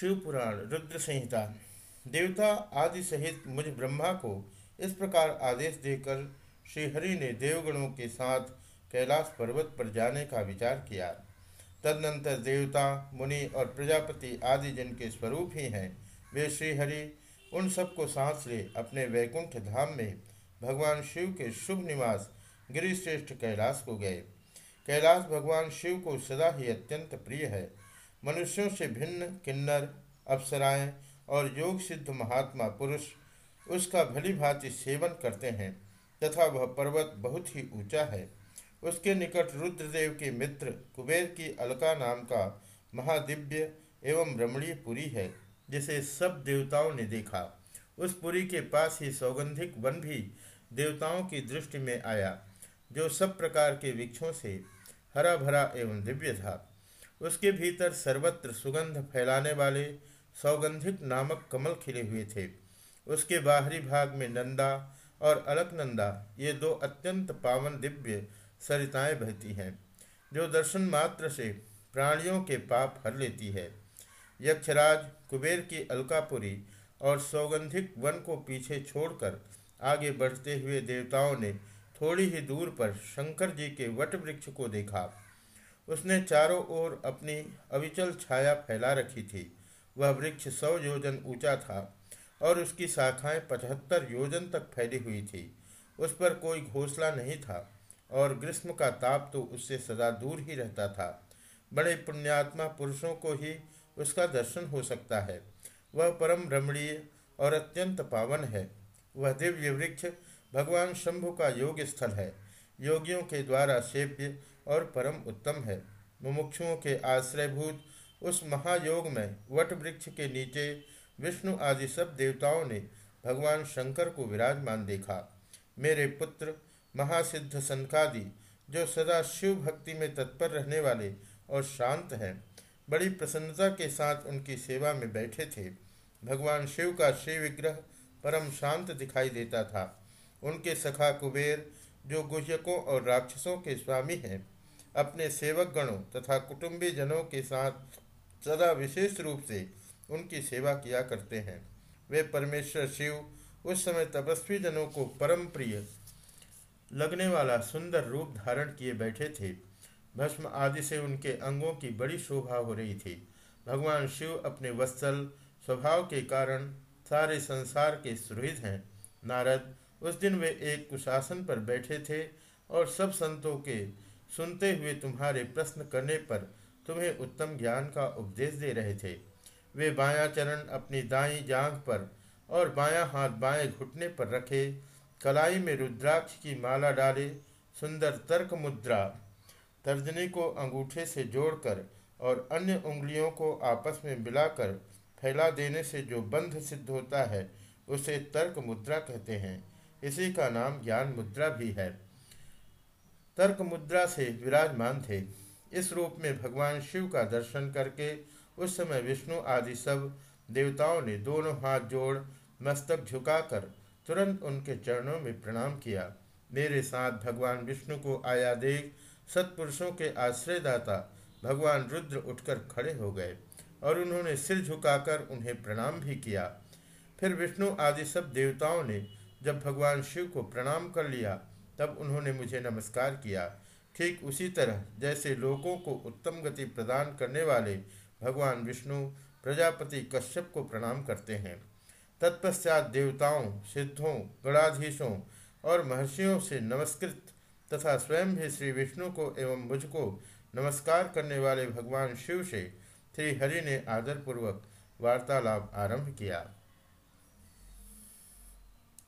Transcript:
शिव पुराण रुद्र संहिता देवता आदि सहित मुझ ब्रह्मा को इस प्रकार आदेश देकर श्रीहरि ने देवगणों के साथ कैलाश पर्वत पर जाने का विचार किया। तदनंतर देवता, मुनि और प्रजापति आदि जिनके स्वरूप ही हैं, वे श्रीहरि उन सबको सांस ले अपने वैकुंठ धाम में भगवान शिव के शुभ निवास गिरिश्रेष्ठ कैलाश को गए। कैलाश भगवान शिव को सदा ही अत्यंत प्रिय है। मनुष्यों से भिन्न किन्नर, अप्सराएँ और योग सिद्ध महात्मा पुरुष उसका भली भांति सेवन करते हैं तथा वह पर्वत बहुत ही ऊँचा है। उसके निकट रुद्रदेव के मित्र कुबेर की अलका नाम का महादिव्य एवं रमणीय पुरी है, जिसे सब देवताओं ने देखा। उस पुरी के पास ही सौगंधिक वन भी देवताओं की दृष्टि में आया, जो सब प्रकार के वृक्षों से हरा भरा एवं दिव्य था। उसके भीतर सर्वत्र सुगंध फैलाने वाले सौगंधिक नामक कमल खिले हुए थे। उसके बाहरी भाग में नंदा और अलकनंदा, ये दो अत्यंत पावन दिव्य सरिताएँ बहती हैं, जो दर्शन मात्र से प्राणियों के पाप हर लेती है। यक्षराज, कुबेर की अलकापुरी और सौगंधिक वन को पीछे छोड़कर आगे बढ़ते हुए देवताओं ने थोड़ी ही दूर पर शंकर जी के वट वृक्ष को देखा। उसने चारों ओर अपनी अविचल छाया फैला रखी थी। वह वृक्ष सौ योजन ऊँचा था और उसकी शाखाएँ पचहत्तर योजन तक फैली हुई थी। उस पर कोई घोसला नहीं था और ग्रीष्म का ताप तो उससे सदा दूर ही रहता था। बड़े पुण्यात्मा पुरुषों को ही उसका दर्शन हो सकता है। वह परम रमणीय और अत्यंत पावन है। वह दिव्य वृक्ष भगवान शंभु का योग स्थल है। योगियों के द्वारा सेव्य और परम उत्तम है। मुमुक्षुओं के आश्रयभूत उस महायोग में वट वृक्ष के नीचे विष्णु आदि सब देवताओं ने भगवान शंकर को विराजमान देखा। मेरे पुत्र, महासिद्ध सनकादि, जो सदा शिव भक्ति में तत्पर रहने वाले और शांत हैं, बड़ी प्रसन्नता के साथ उनकी सेवा में बैठे थे। भगवान शिव का श्री विग्रह परम शांत दिखाई देता था। उनके सखा कुबेर जो गुह्यकों और राक्षसों के स्वामी हैं, अपने सेवक गणों तथा कुटुंबी जनों के साथ सदा विशेष रूप से उनकी सेवा किया करते हैं। वे परमेश्वर शिव, उस समय तपस्वी जनों को परम प्रिय, लगने वाला सुंदर रूप धारण किए बैठे थे। भस्म आदि से उनके अंगों की बड़ी शोभा हो रही थी। भगवान शिव अपने वत्सल स्वभाव के कारण सारे संसार के सुहृद हैं। नारद उस दिन वे एक कुशासन पर बैठे थे और सब संतों के सुनते हुए तुम्हारे प्रश्न करने पर तुम्हें उत्तम ज्ञान का उपदेश दे रहे थे। वे बायां चरण अपनी दाई जांघ पर और बायां हाथ बाएँ घुटने पर रखे, कलाई में रुद्राक्ष की माला डाले, सुंदर तर्क मुद्रा, तर्जनी को अंगूठे से जोड़कर और अन्य उंगलियों को आपस में मिलाकर फैला देने से जो बंध सिद्ध होता है, उसे तर्क मुद्रा कहते हैं। इसी का नाम ज्ञान मुद्रा भी है। तर्क मुद्रा से विराजमान थे। इस रूप में भगवान शिव का दर्शन करके उस समय विष्णु आदि सब देवताओं ने दोनों हाथ जोड़ मस्तक झुकाकर तुरंत उनके चरणों में प्रणाम किया। मेरे साथ भगवान विष्णु को आया देख सत्पुरुषों के आश्रयदाता भगवान रुद्र उठकर खड़े हो गए और उन्होंने सिर झुकाकर उन्हें प्रणाम भी किया। फिर विष्णु आदि सब देवताओं ने जब भगवान शिव को प्रणाम कर लिया, तब उन्होंने मुझे नमस्कार किया। ठीक उसी तरह, जैसे लोगों को उत्तम गति प्रदान करने वाले भगवान विष्णु, प्रजापति कश्यप को प्रणाम करते हैं। तत्पश्चात देवताओं, सिद्धों, गणाधीशों और महर्षियों से नमस्कृत तथा स्वयं भी श्री विष्णु को एवं मुझको नमस्कार करने वाले भगवान शिव से श्री हरि ने आदरपूर्वक वार्तालाप आरंभ किया।